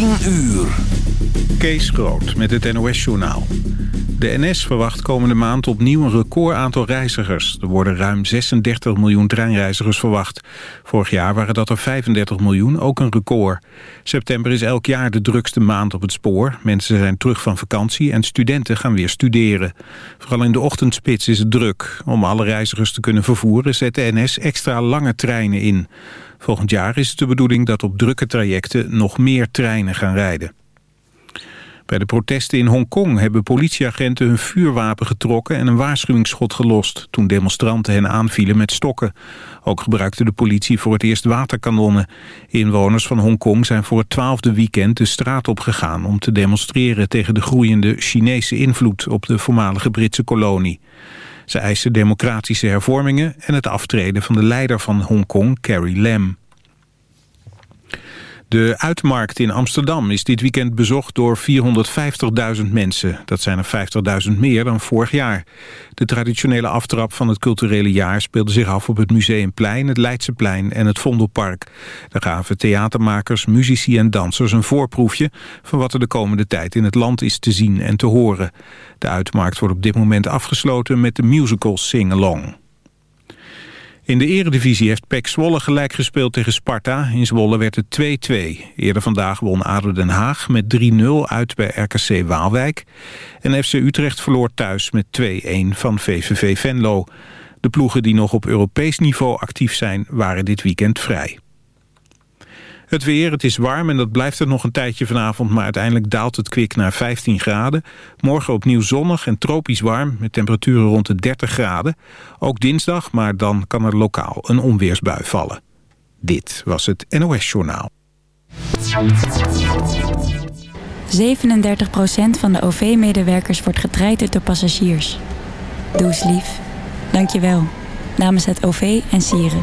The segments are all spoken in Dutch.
10 uur. Kees Groot met het NOS-journaal. De NS verwacht komende maand opnieuw een record aantal reizigers. Er worden ruim 36 miljoen treinreizigers verwacht. Vorig jaar waren dat er 35 miljoen, ook een record. September is elk jaar de drukste maand op het spoor. Mensen zijn terug van vakantie en studenten gaan weer studeren. Vooral in de ochtendspits is het druk. Om alle reizigers te kunnen vervoeren zet de NS extra lange treinen in. Volgend jaar is het de bedoeling dat op drukke trajecten nog meer treinen gaan rijden. Bij de protesten in Hongkong hebben politieagenten hun vuurwapen getrokken en een waarschuwingsschot gelost toen demonstranten hen aanvielen met stokken. Ook gebruikte de politie voor het eerst waterkanonnen. Inwoners van Hongkong zijn voor het twaalfde weekend de straat opgegaan om te demonstreren tegen de groeiende Chinese invloed op de voormalige Britse kolonie. Ze eisen democratische hervormingen en het aftreden van de leider van Hongkong, Carrie Lam. De Uitmarkt in Amsterdam is dit weekend bezocht door 450.000 mensen. Dat zijn er 50.000 meer dan vorig jaar. De traditionele aftrap van het culturele jaar speelde zich af op het Museumplein, het Leidseplein en het Vondelpark. Daar gaven theatermakers, muzici en dansers een voorproefje van wat er de komende tijd in het land is te zien en te horen. De Uitmarkt wordt op dit moment afgesloten met de musical Sing-Along. In de eredivisie heeft PEC Zwolle gelijk gespeeld tegen Sparta. In Zwolle werd het 2-2. Eerder vandaag won ADO Den Haag met 3-0 uit bij RKC Waalwijk. En FC Utrecht verloor thuis met 2-1 van VVV Venlo. De ploegen die nog op Europees niveau actief zijn waren dit weekend vrij. Het weer, het is warm en dat blijft er nog een tijdje vanavond... maar uiteindelijk daalt het kwik naar 15 graden. Morgen opnieuw zonnig en tropisch warm... met temperaturen rond de 30 graden. Ook dinsdag, maar dan kan er lokaal een onweersbui vallen. Dit was het NOS Journaal. 37% van de OV-medewerkers wordt getraind door passagiers. Doe eens lief. Dank je wel. Namens het OV en Sieren.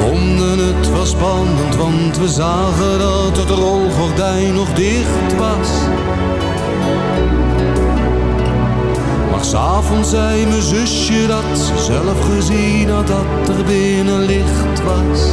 Vonden het wel spannend, want we zagen dat het rolgordijn nog dicht was. Maar s'avonds zei mijn zusje dat ze zelf gezien had dat er binnen licht was.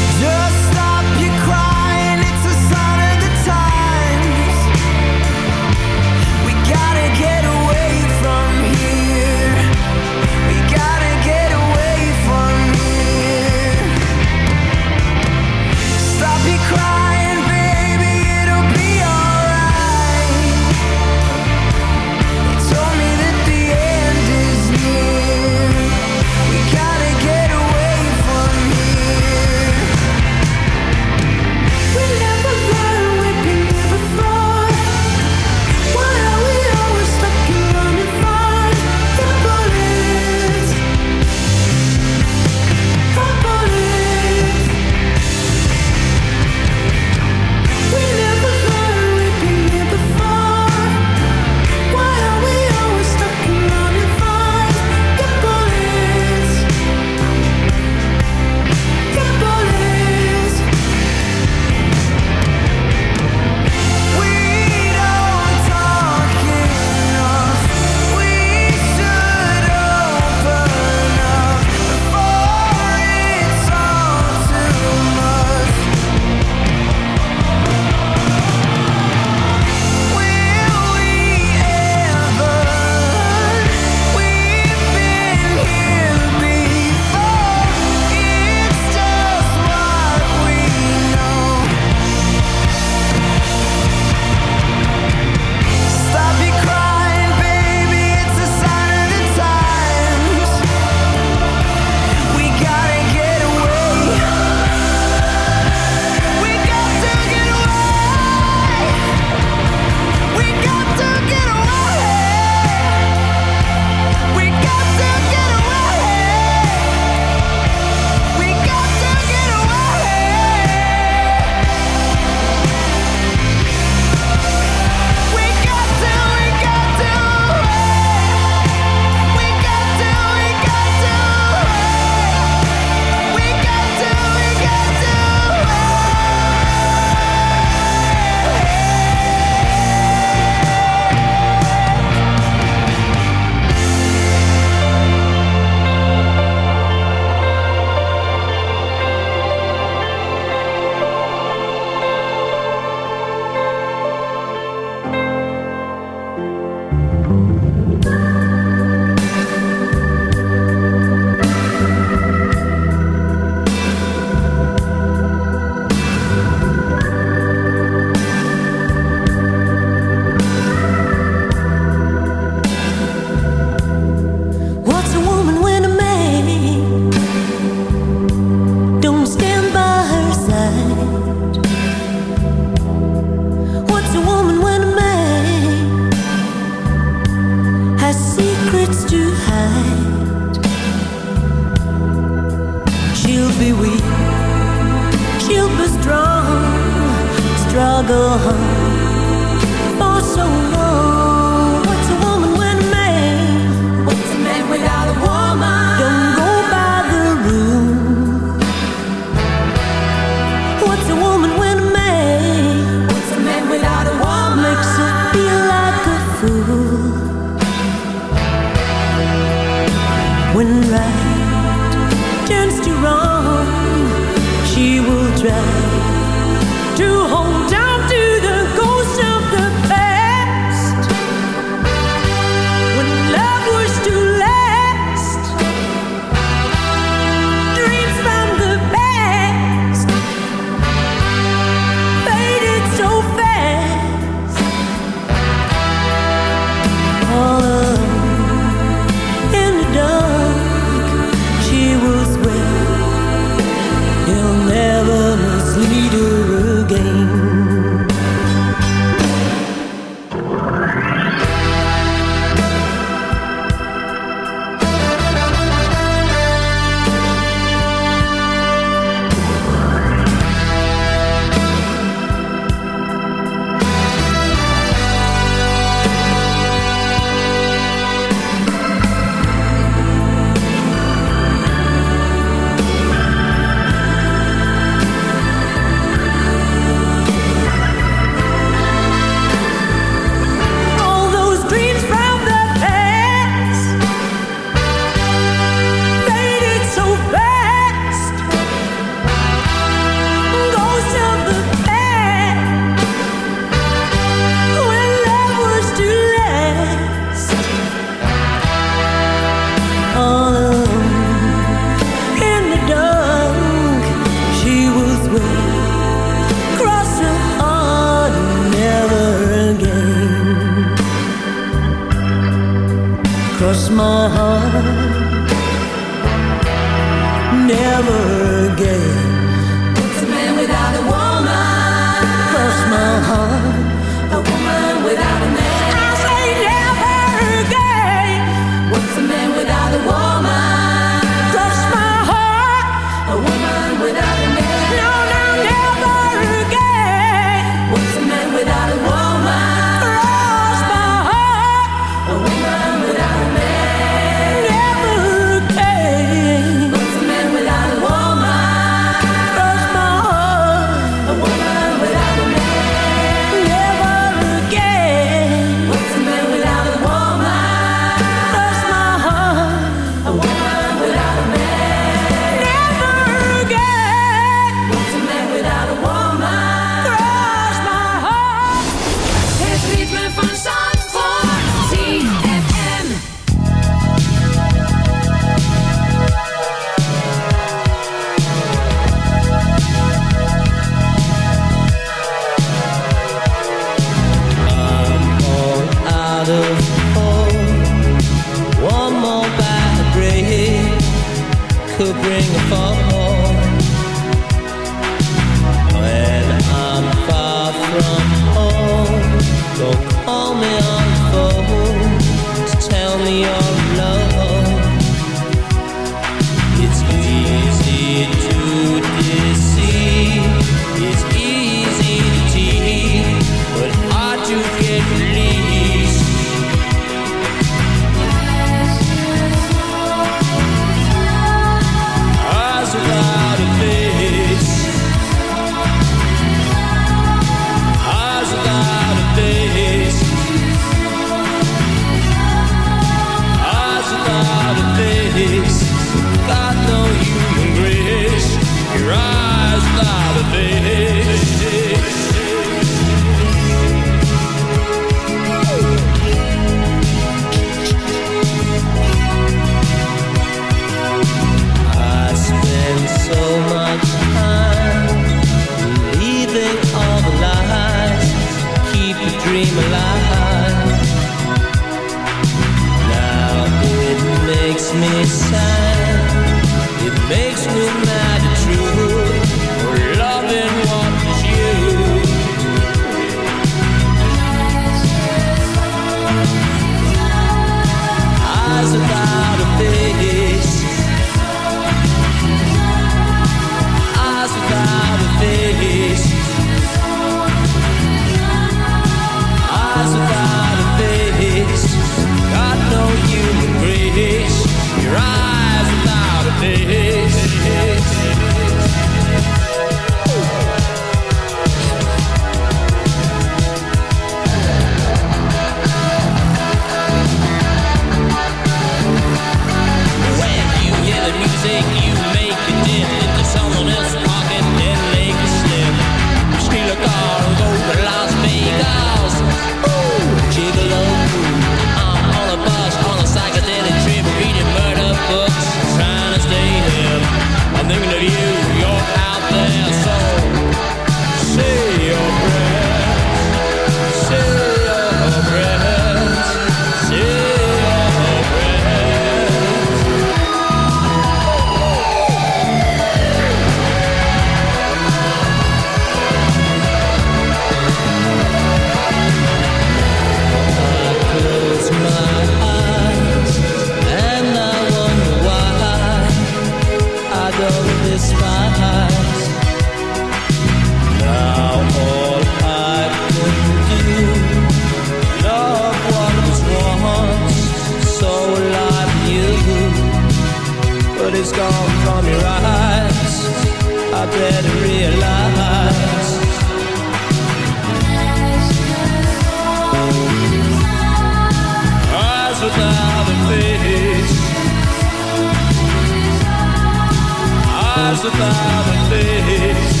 Eyes without a face.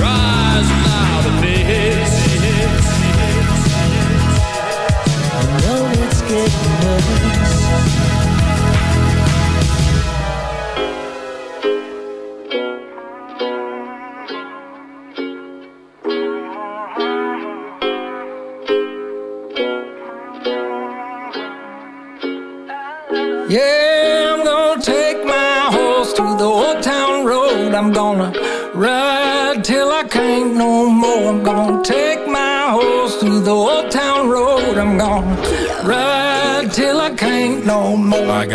rise loud.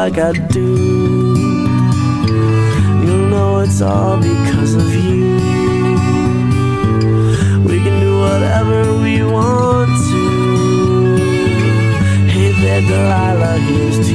like I do. You'll know it's all because of you. We can do whatever we want to. Hey there, Delilah, here's to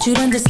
thought you'd understand.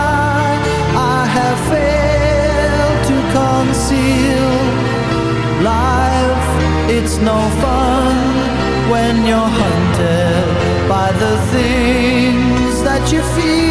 Life, it's no fun when you're hunted by the things that you feel.